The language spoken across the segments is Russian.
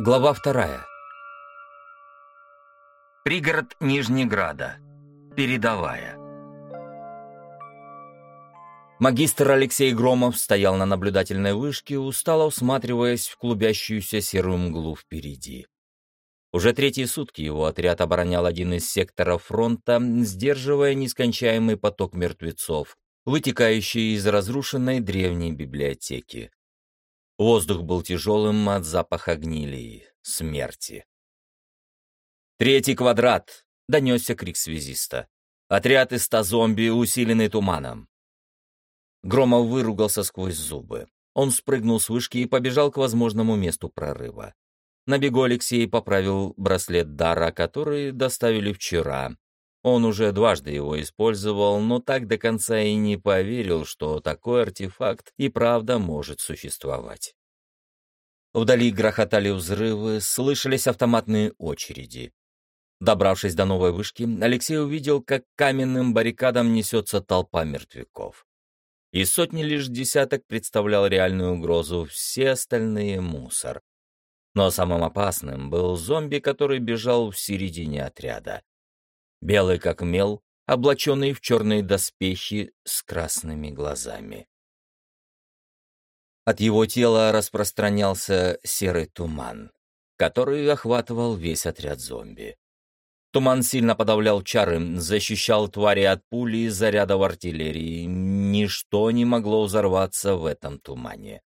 Глава вторая. Пригород Нижнеграда. Передовая. Магистр Алексей Громов стоял на наблюдательной вышке, устало усматриваясь в клубящуюся серую мглу впереди. Уже третьи сутки его отряд оборонял один из секторов фронта, сдерживая нескончаемый поток мертвецов, вытекающий из разрушенной древней библиотеки. Воздух был тяжелым от запаха гнили, смерти. «Третий квадрат!» — донесся крик связиста. «Отряд из ста зомби, усиленный туманом!» Громов выругался сквозь зубы. Он спрыгнул с вышки и побежал к возможному месту прорыва. На бегу Алексей поправил браслет Дара, который доставили вчера. Он уже дважды его использовал, но так до конца и не поверил, что такой артефакт и правда может существовать. Вдали грохотали взрывы, слышались автоматные очереди. Добравшись до новой вышки, Алексей увидел, как каменным баррикадам несется толпа мертвяков. И сотни лишь десяток представлял реальную угрозу, все остальные — мусор. Но самым опасным был зомби, который бежал в середине отряда. Белый как мел, облаченный в черные доспехи с красными глазами. От его тела распространялся серый туман, который охватывал весь отряд зомби. Туман сильно подавлял чары, защищал твари от пули и зарядов артиллерии. Ничто не могло взорваться в этом тумане.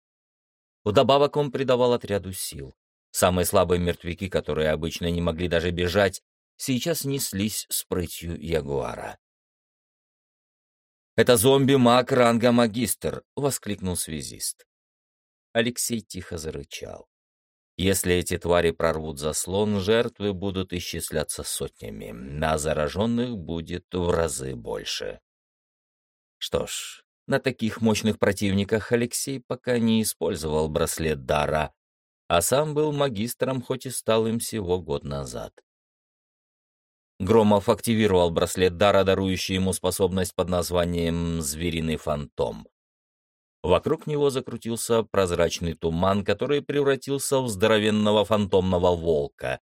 Вдобавок он придавал отряду сил. Самые слабые мертвяки, которые обычно не могли даже бежать, сейчас неслись с прытью ягуара. «Это зомби-маг ранга магистр!» — воскликнул связист. Алексей тихо зарычал. Если эти твари прорвут заслон, жертвы будут исчисляться сотнями, а зараженных будет в разы больше. Что ж, на таких мощных противниках Алексей пока не использовал браслет дара, а сам был магистром, хоть и стал им всего год назад. Громов активировал браслет дара, дарующий ему способность под названием «Звериный фантом». Вокруг него закрутился прозрачный туман, который превратился в здоровенного фантомного волка.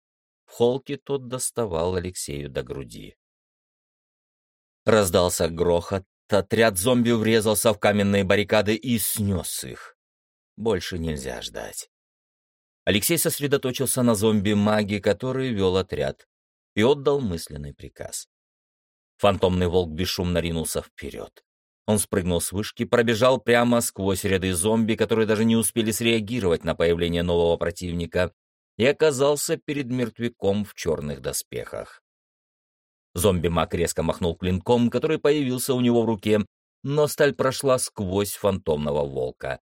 В холке тот доставал Алексею до груди. Раздался грохот, отряд зомби врезался в каменные баррикады и снес их. Больше нельзя ждать. Алексей сосредоточился на зомби-маге, который вел отряд, и отдал мысленный приказ. Фантомный волк бесшумно ринулся вперед. Он спрыгнул с вышки, пробежал прямо сквозь ряды зомби, которые даже не успели среагировать на появление нового противника, и оказался перед мертвяком в черных доспехах. Зомби-маг резко махнул клинком, который появился у него в руке, но сталь прошла сквозь фантомного волка.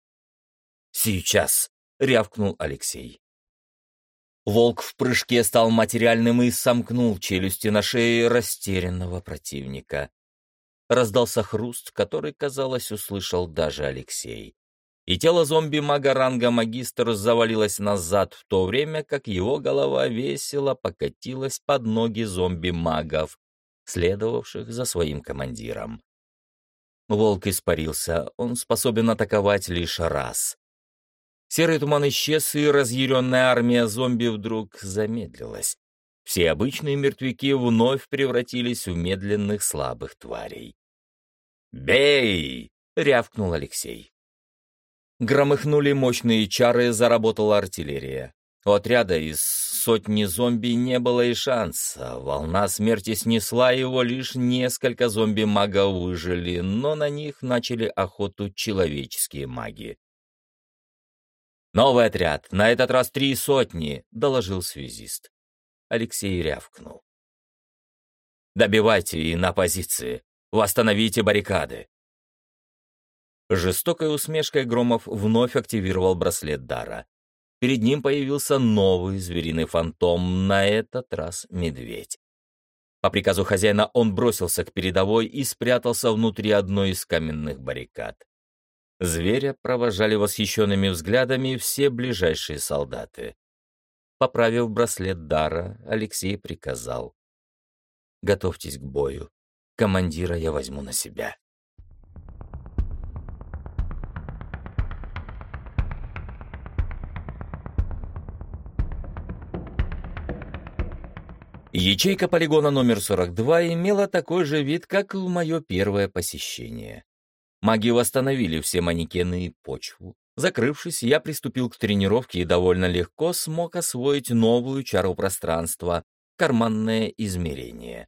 «Сейчас!» — рявкнул Алексей. Волк в прыжке стал материальным и сомкнул челюсти на шее растерянного противника раздался хруст, который, казалось, услышал даже Алексей. И тело зомби-мага ранга магистр завалилось назад, в то время как его голова весело покатилась под ноги зомби-магов, следовавших за своим командиром. Волк испарился, он способен атаковать лишь раз. Серый туман исчез, и разъяренная армия зомби вдруг замедлилась. Все обычные мертвяки вновь превратились в медленных слабых тварей. «Бей!» — рявкнул Алексей. Громыхнули мощные чары, заработала артиллерия. У отряда из сотни зомби не было и шанса. Волна смерти снесла его, лишь несколько зомби-магов выжили, но на них начали охоту человеческие маги. «Новый отряд, на этот раз три сотни», — доложил связист. Алексей рявкнул. «Добивайте и на позиции. Восстановите баррикады!» Жестокой усмешкой Громов вновь активировал браслет Дара. Перед ним появился новый звериный фантом, на этот раз медведь. По приказу хозяина он бросился к передовой и спрятался внутри одной из каменных баррикад. Зверя провожали восхищенными взглядами все ближайшие солдаты. Поправив браслет Дара, Алексей приказал. «Готовьтесь к бою. Командира я возьму на себя. Ячейка полигона номер 42 имела такой же вид, как в мое первое посещение. Маги восстановили все манекены и почву. Закрывшись, я приступил к тренировке и довольно легко смог освоить новую чару пространства — карманное измерение.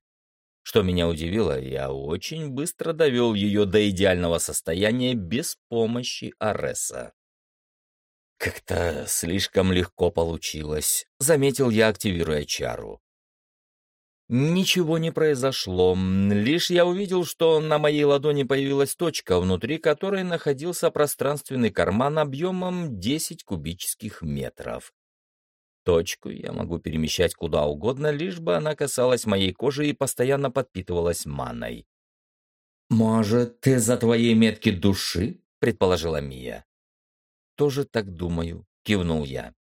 Что меня удивило, я очень быстро довел ее до идеального состояния без помощи Ареса. «Как-то слишком легко получилось», — заметил я, активируя чару. Ничего не произошло, лишь я увидел, что на моей ладони появилась точка, внутри которой находился пространственный карман объемом 10 кубических метров. Точку я могу перемещать куда угодно, лишь бы она касалась моей кожи и постоянно подпитывалась маной. «Может, из-за твоей метки души?» — предположила Мия. «Тоже так думаю», — кивнул я.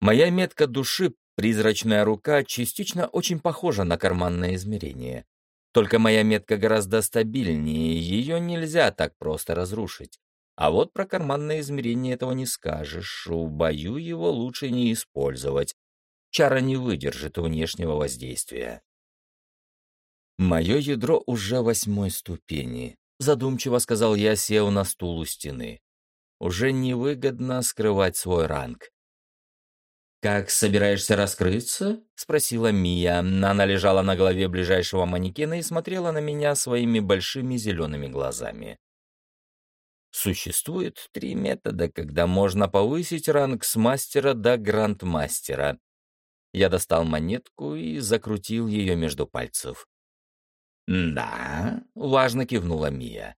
«Моя метка души, призрачная рука, частично очень похожа на карманное измерение. Только моя метка гораздо стабильнее, ее нельзя так просто разрушить. А вот про карманное измерение этого не скажешь. В бою его лучше не использовать. Чара не выдержит внешнего воздействия. Мое ядро уже восьмой ступени. Задумчиво сказал я, сев на стул у стены. Уже невыгодно скрывать свой ранг. «Как собираешься раскрыться?» — спросила Мия. Она лежала на голове ближайшего манекена и смотрела на меня своими большими зелеными глазами. Существует три метода, когда можно повысить ранг с мастера до грандмастера. Я достал монетку и закрутил ее между пальцев. «Да», — важно кивнула Мия.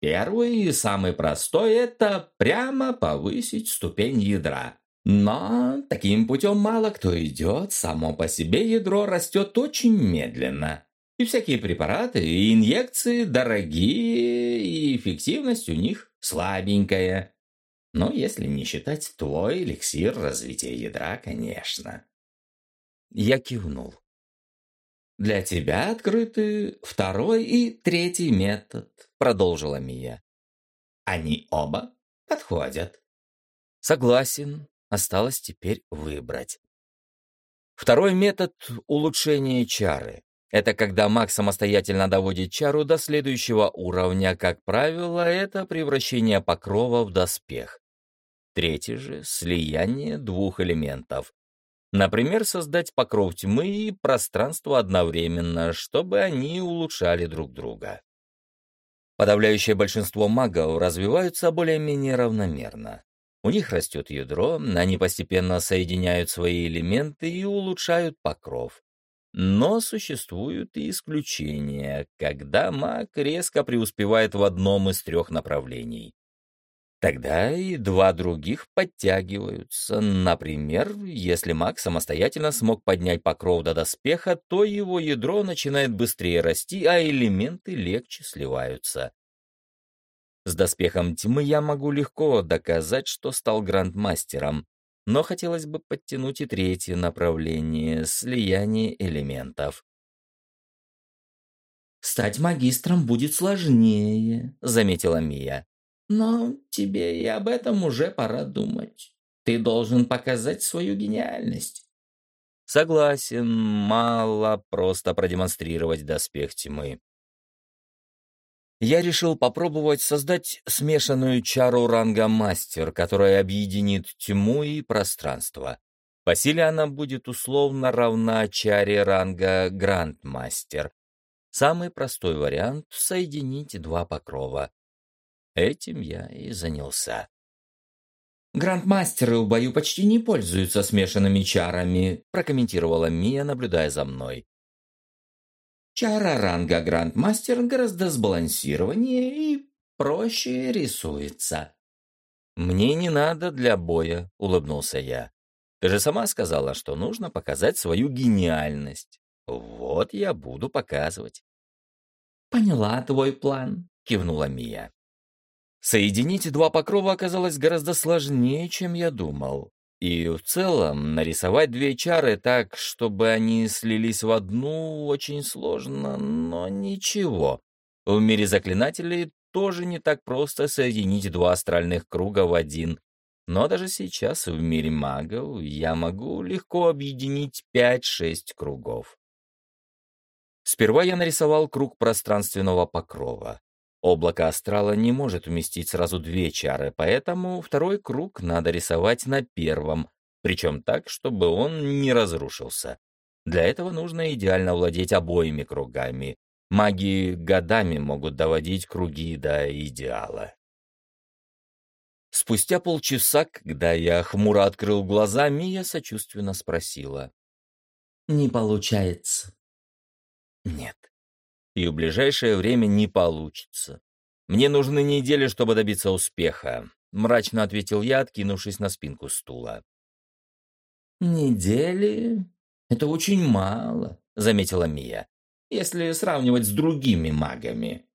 «Первый и самый простой — это прямо повысить ступень ядра. Но таким путем мало кто идет, само по себе ядро растет очень медленно. И всякие препараты и инъекции дорогие, и эффективность у них слабенькая. Но если не считать твой эликсир развития ядра, конечно. Я кивнул. «Для тебя открыты второй и третий метод», — продолжила Мия. «Они оба подходят». «Согласен. Осталось теперь выбрать». Второй метод — улучшение чары. Это когда маг самостоятельно доводит чару до следующего уровня, как правило, это превращение покрова в доспех. Третий же — слияние двух элементов. Например, создать покров тьмы и пространство одновременно, чтобы они улучшали друг друга. Подавляющее большинство магов развиваются более-менее равномерно. У них растет ядро, они постепенно соединяют свои элементы и улучшают покров. Но существуют и исключения, когда маг резко преуспевает в одном из трех направлений. Тогда и два других подтягиваются. Например, если маг самостоятельно смог поднять покров до доспеха, то его ядро начинает быстрее расти, а элементы легче сливаются. С доспехом тьмы я могу легко доказать, что стал грандмастером, но хотелось бы подтянуть и третье направление — слияние элементов. «Стать магистром будет сложнее», — заметила Мия. «Но тебе и об этом уже пора думать. Ты должен показать свою гениальность». «Согласен, мало просто продемонстрировать доспех тьмы я решил попробовать создать смешанную чару ранга мастер, которая объединит тьму и пространство. По силе она будет условно равна чаре ранга грандмастер. Самый простой вариант — соединить два покрова. Этим я и занялся. «Грандмастеры в бою почти не пользуются смешанными чарами», прокомментировала Мия, наблюдая за мной. Чара ранга Грандмастер гораздо сбалансированнее и проще рисуется. «Мне не надо для боя», — улыбнулся я. «Ты же сама сказала, что нужно показать свою гениальность. Вот я буду показывать». «Поняла твой план», — кивнула Мия. Соединить два покрова оказалось гораздо сложнее, чем я думал. И в целом нарисовать две чары так, чтобы они слились в одну, очень сложно, но ничего. В мире заклинателей тоже не так просто соединить два астральных круга в один. Но даже сейчас в мире магов я могу легко объединить 5-6 кругов. Сперва я нарисовал круг пространственного покрова. Облако астрала не может уместить сразу две чары, поэтому второй круг надо рисовать на первом, причем так, чтобы он не разрушился. Для этого нужно идеально владеть обоими кругами. Маги годами могут доводить круги до идеала. Спустя полчаса, когда я хмуро открыл глаза, Мия сочувственно спросила. «Не получается». «Нет. И в ближайшее время не получится. Мне нужны недели, чтобы добиться успеха», — мрачно ответил я, откинувшись на спинку стула. «Недели? Это очень мало», — заметила Мия, «если сравнивать с другими магами».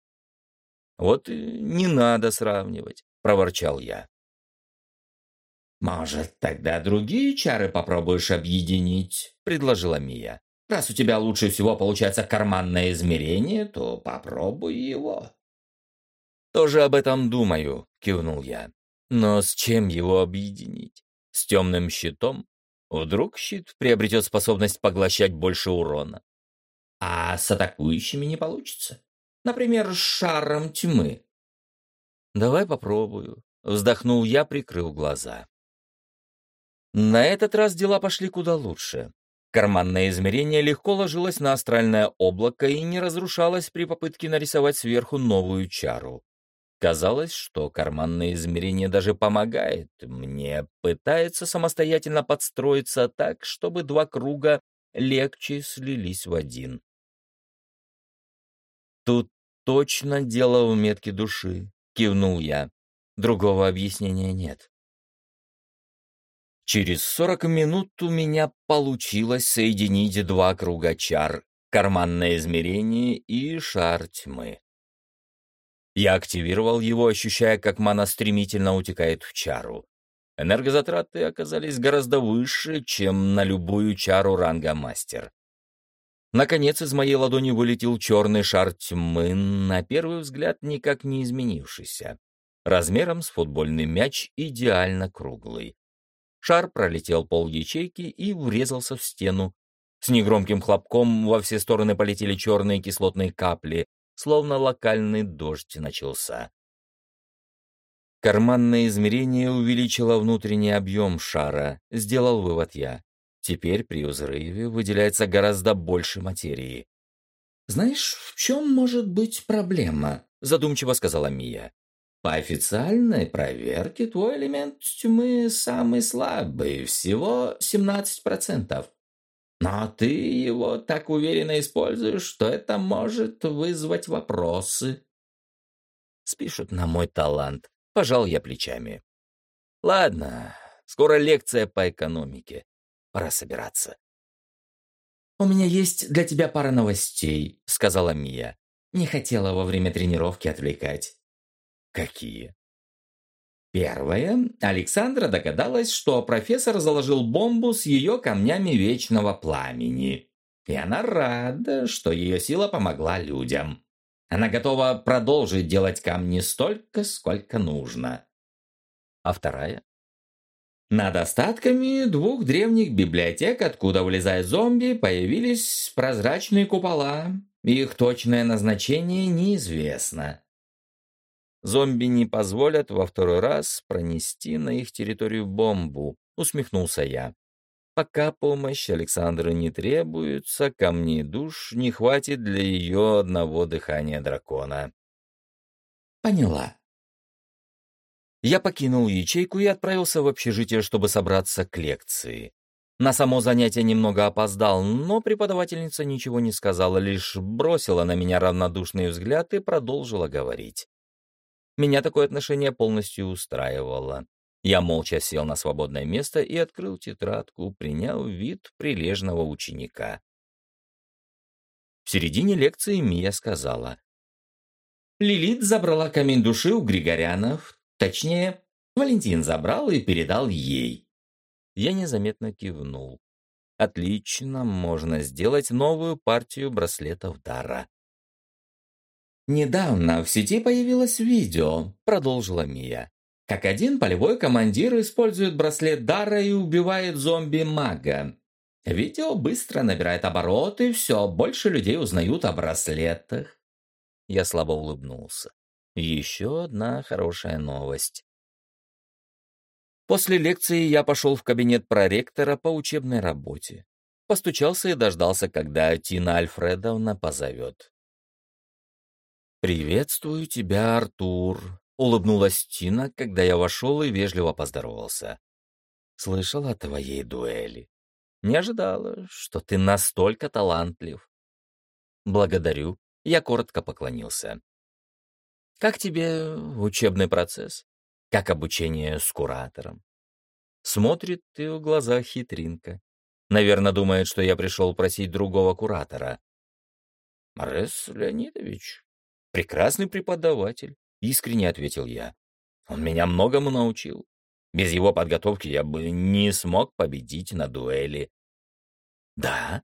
«Вот не надо сравнивать», — проворчал я. «Может, тогда другие чары попробуешь объединить?» — предложила Мия. «Раз у тебя лучше всего получается карманное измерение, то попробуй его». «Тоже об этом думаю», — кивнул я. «Но с чем его объединить? С темным щитом? Вдруг щит приобретет способность поглощать больше урона. А с атакующими не получится. Например, с шаром тьмы. Давай попробую. Вздохнул я, прикрыл глаза. На этот раз дела пошли куда лучше. Карманное измерение легко ложилось на астральное облако и не разрушалось при попытке нарисовать сверху новую чару. Казалось, что карманное измерение даже помогает мне, пытается самостоятельно подстроиться так, чтобы два круга легче слились в один. «Тут точно дело в метке души», — кивнул я. Другого объяснения нет. Через сорок минут у меня получилось соединить два круга чар — карманное измерение и шар тьмы. Я активировал его, ощущая, как мана стремительно утекает в чару. Энергозатраты оказались гораздо выше, чем на любую чару ранга мастер. Наконец из моей ладони вылетел черный шар тьмы, на первый взгляд никак не изменившийся. Размером с футбольный мяч идеально круглый. Шар пролетел пол ячейки и врезался в стену. С негромким хлопком во все стороны полетели черные кислотные капли, словно локальный дождь начался. Карманное измерение увеличило внутренний объем шара, сделал вывод я. Теперь при взрыве выделяется гораздо больше материи. «Знаешь, в чем может быть проблема?» — задумчиво сказала Мия. «По официальной проверке твой элемент тьмы самый слабый, всего 17%. Но ты его так уверенно используешь, что это может вызвать вопросы. Спишут на мой талант. Пожал я плечами. Ладно, скоро лекция по экономике. Пора собираться. «У меня есть для тебя пара новостей», — сказала Мия. Не хотела во время тренировки отвлекать. «Какие?» Первое. Александра догадалась, что профессор заложил бомбу с ее камнями вечного пламени. И она рада, что ее сила помогла людям. Она готова продолжить делать камни столько, сколько нужно. А вторая? Над остатками двух древних библиотек, откуда вылезают зомби, появились прозрачные купола. Их точное назначение неизвестно. Зомби не позволят во второй раз пронести на их территорию бомбу, усмехнулся я. Пока помощь Александры не требуется, камней душ не хватит для ее одного дыхания дракона. Поняла. Я покинул ячейку и отправился в общежитие, чтобы собраться к лекции. На само занятие немного опоздал, но преподавательница ничего не сказала, лишь бросила на меня равнодушный взгляд и продолжила говорить. Меня такое отношение полностью устраивало. Я молча сел на свободное место и открыл тетрадку, приняв вид прилежного ученика. В середине лекции Мия сказала. «Лилит забрала камень души у Григорянов. Точнее, Валентин забрал и передал ей». Я незаметно кивнул. «Отлично, можно сделать новую партию браслетов дара». «Недавно в сети появилось видео», — продолжила Мия. Как один полевой командир использует браслет Дара и убивает зомби-мага. Видео быстро набирает обороты, все больше людей узнают о браслетах. Я слабо улыбнулся. Еще одна хорошая новость. После лекции я пошел в кабинет проректора по учебной работе. Постучался и дождался, когда Тина Альфредовна позовет. «Приветствую тебя, Артур», — улыбнулась Тина, когда я вошел и вежливо поздоровался. «Слышал о твоей дуэли. Не ожидала, что ты настолько талантлив». «Благодарю», — я коротко поклонился. «Как тебе учебный процесс? Как обучение с куратором?» Смотрит ты в глазах хитринка. Наверное, думает, что я пришел просить другого куратора. «Морес Леонидович, прекрасный преподаватель», — искренне ответил я. «Он меня многому научил. Без его подготовки я бы не смог победить на дуэли». «Да?»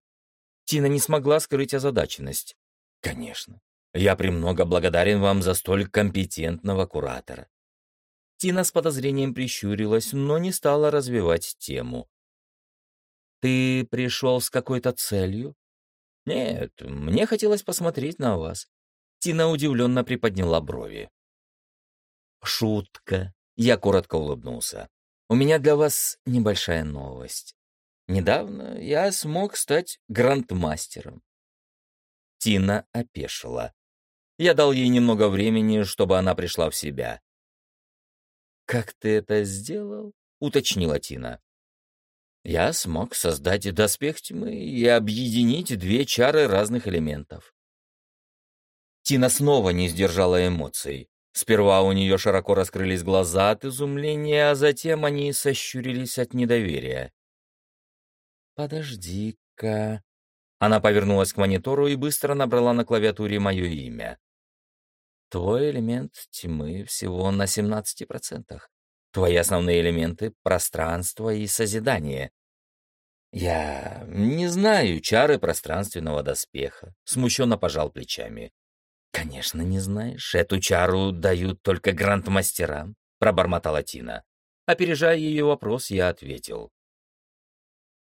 Тина не смогла скрыть озадаченность. «Конечно. Я премного благодарен вам за столь компетентного куратора». Тина с подозрением прищурилась, но не стала развивать тему. Ты пришел с какой-то целью? Нет, мне хотелось посмотреть на вас. Тина удивленно приподняла брови. Шутка. Я коротко улыбнулся. У меня для вас небольшая новость. Недавно я смог стать грандмастером. Тина опешила. Я дал ей немного времени, чтобы она пришла в себя. «Как ты это сделал?» — уточнила Тина я смог создать доспех тьмы и объединить две чары разных элементов. Тина снова не сдержала эмоций. Сперва у нее широко раскрылись глаза от изумления, а затем они сощурились от недоверия. «Подожди-ка...» Она повернулась к монитору и быстро набрала на клавиатуре мое имя. «Твой элемент тьмы всего на 17%. Твои основные элементы — пространство и созидание. «Я не знаю чары пространственного доспеха», — смущенно пожал плечами. «Конечно, не знаешь. Эту чару дают только грандмастерам», — пробормотала Тина. Опережая ее вопрос, я ответил.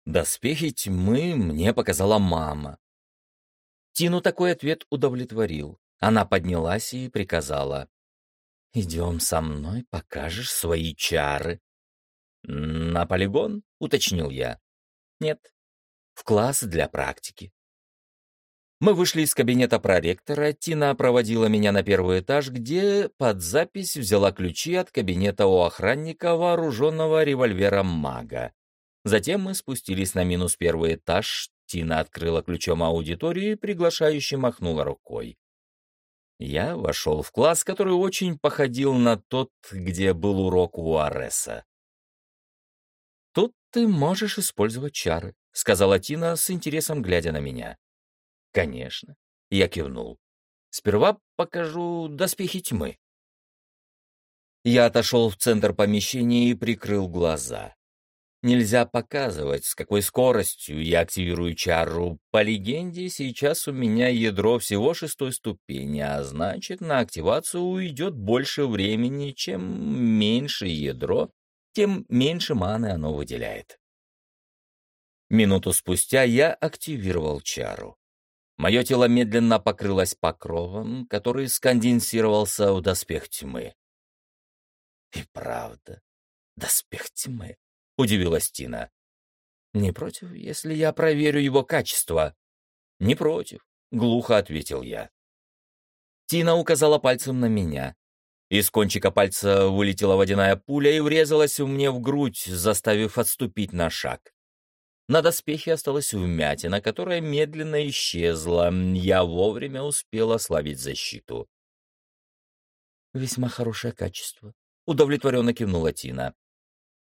«Доспехи тьмы мне показала мама». Тину такой ответ удовлетворил. Она поднялась и приказала. «Идем со мной, покажешь свои чары». «На полигон?» — уточнил я. Нет. В класс для практики. Мы вышли из кабинета проректора, Тина проводила меня на первый этаж, где под запись взяла ключи от кабинета у охранника, вооруженного револьвером мага. Затем мы спустились на минус первый этаж, Тина открыла ключом аудиторию и приглашающе махнула рукой. Я вошел в класс, который очень походил на тот, где был урок у Ареса ты можешь использовать чары», — сказала Тина с интересом, глядя на меня. «Конечно», — я кивнул. «Сперва покажу доспехи тьмы». Я отошел в центр помещения и прикрыл глаза. Нельзя показывать, с какой скоростью я активирую чару. По легенде, сейчас у меня ядро всего шестой ступени, а значит, на активацию уйдет больше времени, чем меньше ядро, тем меньше маны оно выделяет. Минуту спустя я активировал чару. Мое тело медленно покрылось покровом, который сконденсировался в доспех тьмы. «И правда, доспех тьмы», — удивилась Тина. «Не против, если я проверю его качество?» «Не против», — глухо ответил я. Тина указала пальцем на меня. Из кончика пальца вылетела водяная пуля и врезалась мне в грудь, заставив отступить на шаг. На доспехе осталась вмятина, которая медленно исчезла. Я вовремя успел ослабить защиту. «Весьма хорошее качество», — удовлетворенно кивнула Тина.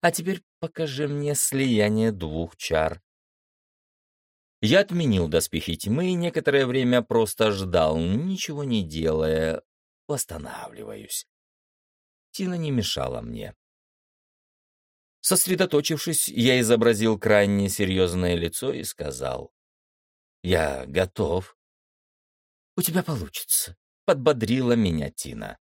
«А теперь покажи мне слияние двух чар». Я отменил доспехи тьмы и некоторое время просто ждал, ничего не делая, восстанавливаюсь. Тина не мешала мне. Сосредоточившись, я изобразил крайне серьезное лицо и сказал. «Я готов». «У тебя получится», — подбодрила меня Тина.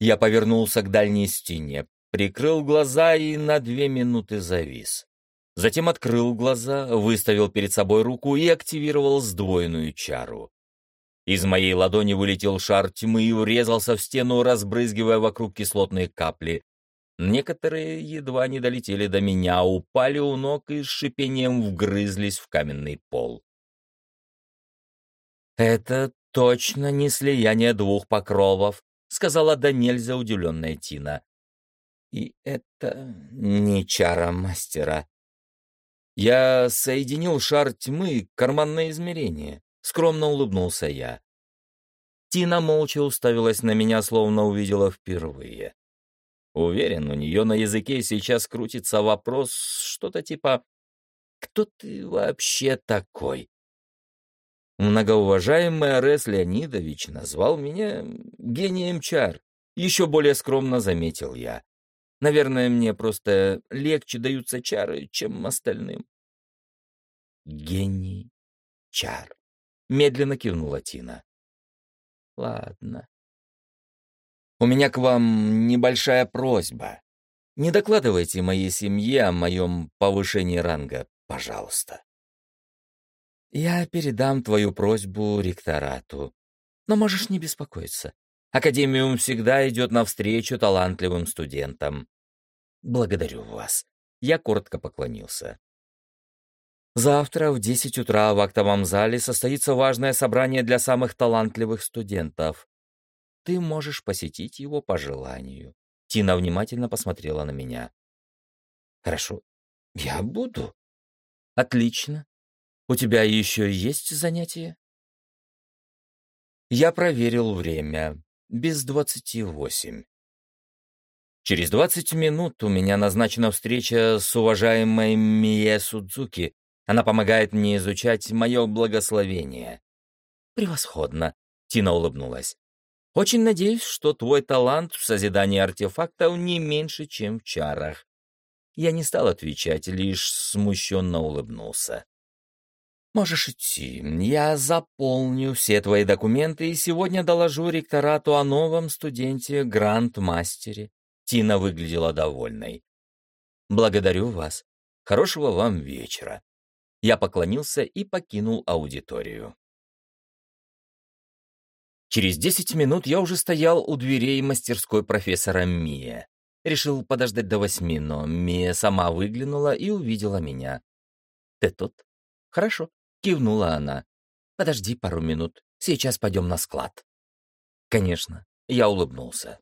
Я повернулся к дальней стене, прикрыл глаза и на две минуты завис. Затем открыл глаза, выставил перед собой руку и активировал сдвоенную чару. Из моей ладони вылетел шар тьмы и врезался в стену, разбрызгивая вокруг кислотные капли. Некоторые едва не долетели до меня, упали у ног и с шипением вгрызлись в каменный пол. «Это точно не слияние двух покровов», — сказала да нельзя удивленная Тина. «И это не чара мастера». Я соединил шар тьмы, карманное измерение. Скромно улыбнулся я. Тина молча уставилась на меня, словно увидела впервые. Уверен, у нее на языке сейчас крутится вопрос, что-то типа «Кто ты вообще такой?» Многоуважаемый Арес Леонидович назвал меня гением чар. Еще более скромно заметил я. Наверное, мне просто легче даются чары, чем остальным. Гений чар. Медленно кивнула Тина. Ладно. У меня к вам небольшая просьба. Не докладывайте моей семье о моем повышении ранга, пожалуйста. Я передам твою просьбу ректорату. Но можешь не беспокоиться. Академиум всегда идет навстречу талантливым студентам. Благодарю вас. Я коротко поклонился. Завтра в 10 утра в актовом зале состоится важное собрание для самых талантливых студентов. Ты можешь посетить его по желанию. Тина внимательно посмотрела на меня. Хорошо, я буду. Отлично. У тебя еще есть занятия? Я проверил время. Без двадцати восемь. Через двадцать минут у меня назначена встреча с уважаемой Мие Судзуки, она помогает мне изучать мое благословение». «Превосходно», — Тина улыбнулась. «Очень надеюсь, что твой талант в созидании артефактов не меньше, чем в чарах». Я не стал отвечать, лишь смущенно улыбнулся. «Можешь идти. Я заполню все твои документы и сегодня доложу ректорату о новом студенте Гранд-мастере». Тина выглядела довольной. «Благодарю вас. Хорошего вам вечера». Я поклонился и покинул аудиторию. Через десять минут я уже стоял у дверей мастерской профессора Мия. Решил подождать до восьми, но Мия сама выглянула и увидела меня. «Ты тут?» «Хорошо», — кивнула она. «Подожди пару минут, сейчас пойдем на склад». «Конечно», — я улыбнулся.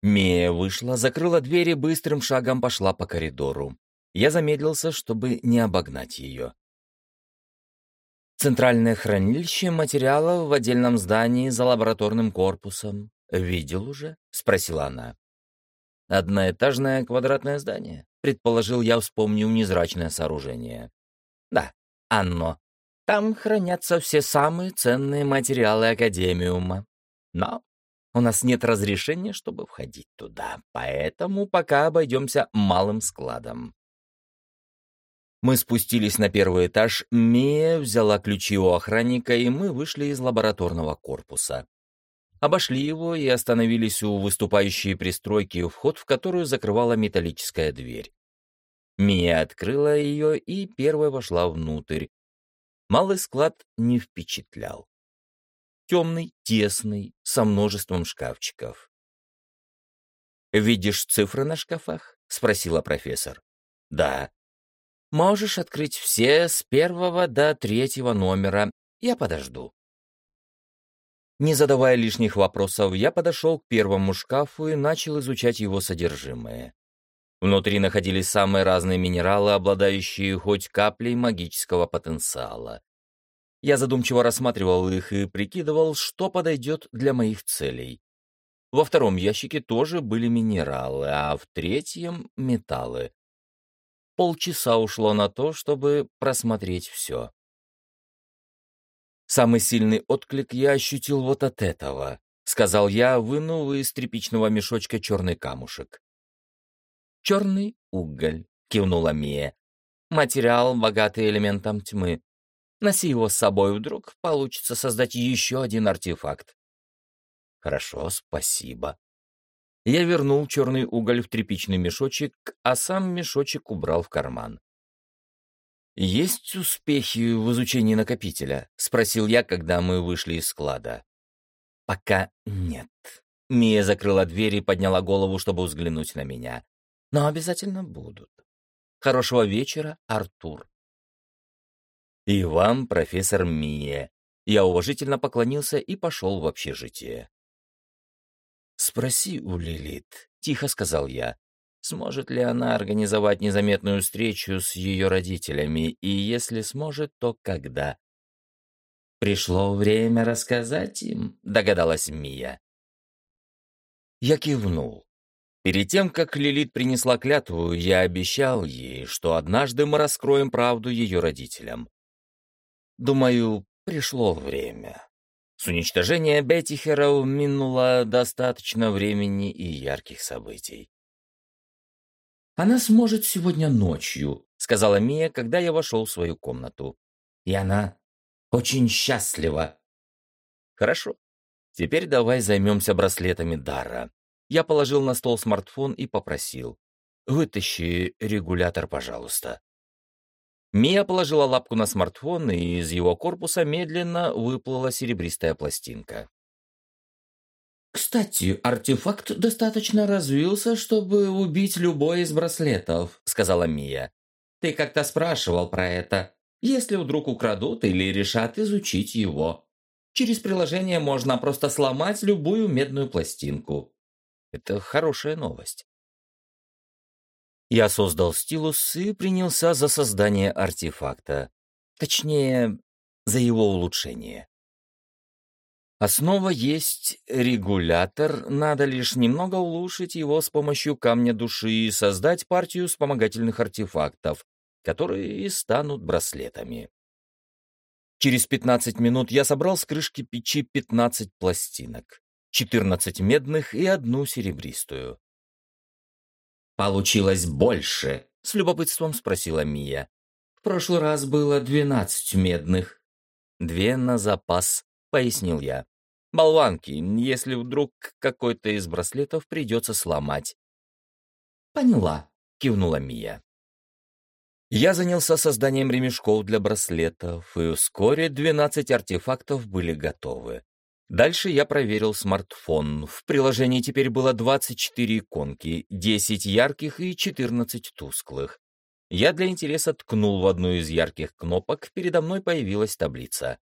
Мия вышла, закрыла дверь и быстрым шагом пошла по коридору. Я замедлился, чтобы не обогнать ее. Центральное хранилище материалов в отдельном здании за лабораторным корпусом. «Видел уже?» — спросила она. «Одноэтажное квадратное здание», — предположил я, вспомнив незрачное сооружение. «Да, оно. Там хранятся все самые ценные материалы Академиума. Но у нас нет разрешения, чтобы входить туда, поэтому пока обойдемся малым складом. Мы спустились на первый этаж, Мия взяла ключи у охранника, и мы вышли из лабораторного корпуса. Обошли его и остановились у выступающей пристройки, вход в которую закрывала металлическая дверь. Мия открыла ее и первая вошла внутрь. Малый склад не впечатлял. Темный, тесный, со множеством шкафчиков. «Видишь цифры на шкафах?» — спросила профессор. «Да», Можешь открыть все с первого до третьего номера. Я подожду. Не задавая лишних вопросов, я подошел к первому шкафу и начал изучать его содержимое. Внутри находились самые разные минералы, обладающие хоть каплей магического потенциала. Я задумчиво рассматривал их и прикидывал, что подойдет для моих целей. Во втором ящике тоже были минералы, а в третьем — металлы полчаса ушло на то, чтобы просмотреть все. «Самый сильный отклик я ощутил вот от этого», — сказал я, вынув из тряпичного мешочка черный камушек. «Черный уголь», — кивнула Мия. «Материал, богатый элементом тьмы. Носи его с собой, вдруг получится создать еще один артефакт». Хорошо, спасибо. Я вернул черный уголь в тряпичный мешочек, а сам мешочек убрал в карман. «Есть успехи в изучении накопителя?» — спросил я, когда мы вышли из склада. «Пока нет». Мия закрыла дверь и подняла голову, чтобы взглянуть на меня. «Но обязательно будут. Хорошего вечера, Артур». «И вам, профессор Мия». Я уважительно поклонился и пошел в общежитие. «Спроси у Лилит», — тихо сказал я, сможет ли она организовать незаметную встречу с ее родителями, и если сможет, то когда. «Пришло время рассказать им», — догадалась Мия. Я кивнул. Перед тем, как Лилит принесла клятву, я обещал ей, что однажды мы раскроем правду ее родителям. Думаю, пришло время. С уничтожения Беттихеров минуло достаточно времени и ярких событий. «Она сможет сегодня ночью», — сказала Мия, когда я вошел в свою комнату. «И она очень счастлива». «Хорошо. Теперь давай займемся браслетами Дара». Я положил на стол смартфон и попросил. «Вытащи регулятор, пожалуйста». Мия положила лапку на смартфон, и из его корпуса медленно выплыла серебристая пластинка. «Кстати, артефакт достаточно развился, чтобы убить любой из браслетов», — сказала Мия. «Ты как-то спрашивал про это. Если вдруг украдут или решат изучить его. Через приложение можно просто сломать любую медную пластинку». Это хорошая новость. Я создал стилус и принялся за создание артефакта. Точнее, за его улучшение. Основа есть регулятор, надо лишь немного улучшить его с помощью камня души и создать партию вспомогательных артефактов, которые и станут браслетами. Через 15 минут я собрал с крышки печи 15 пластинок, 14 медных и одну серебристую. «Получилось больше?» — с любопытством спросила Мия. «В прошлый раз было двенадцать медных». «Две на запас», — пояснил я. «Болванки, если вдруг какой-то из браслетов придется сломать». «Поняла», — кивнула Мия. Я занялся созданием ремешков для браслетов, и вскоре двенадцать артефактов были готовы. Дальше я проверил смартфон. В приложении теперь было 24 иконки, 10 ярких и 14 тусклых. Я для интереса ткнул в одну из ярких кнопок, передо мной появилась таблица.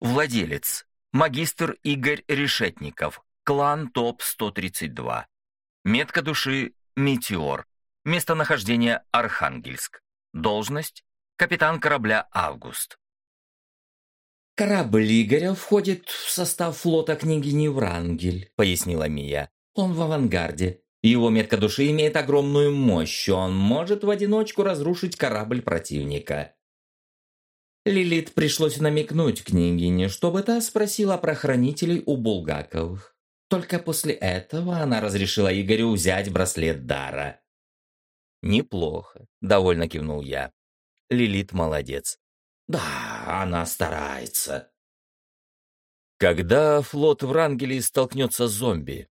Владелец. Магистр Игорь Решетников. Клан ТОП-132. Метка души «Метеор». Местонахождение «Архангельск». Должность «Капитан корабля «Август». «Корабль Игоря входит в состав флота княгини Врангель», — пояснила Мия. «Он в авангарде. Его метка души имеет огромную мощь, он может в одиночку разрушить корабль противника». Лилит пришлось намекнуть княгине, чтобы та спросила про хранителей у Булгаковых. Только после этого она разрешила Игорю взять браслет Дара. «Неплохо», — довольно кивнул я. Лилит молодец. Да, она старается. Когда флот Врангелей столкнется с зомби?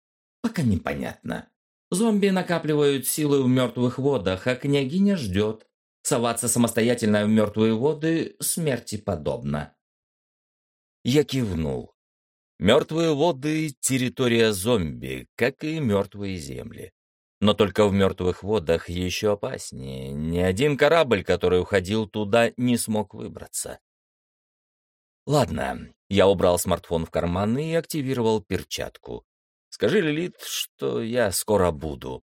Пока непонятно. Зомби накапливают силы в мертвых водах, а княгиня ждет. Соваться самостоятельно в мертвые воды смерти подобно. Я кивнул. Мертвые воды — территория зомби, как и мертвые земли. Но только в мертвых водах еще опаснее. Ни один корабль, который уходил туда, не смог выбраться. Ладно, я убрал смартфон в карман и активировал перчатку. Скажи, Лилит, что я скоро буду.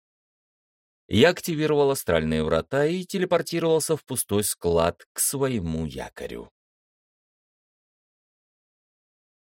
Я активировал астральные врата и телепортировался в пустой склад к своему якорю.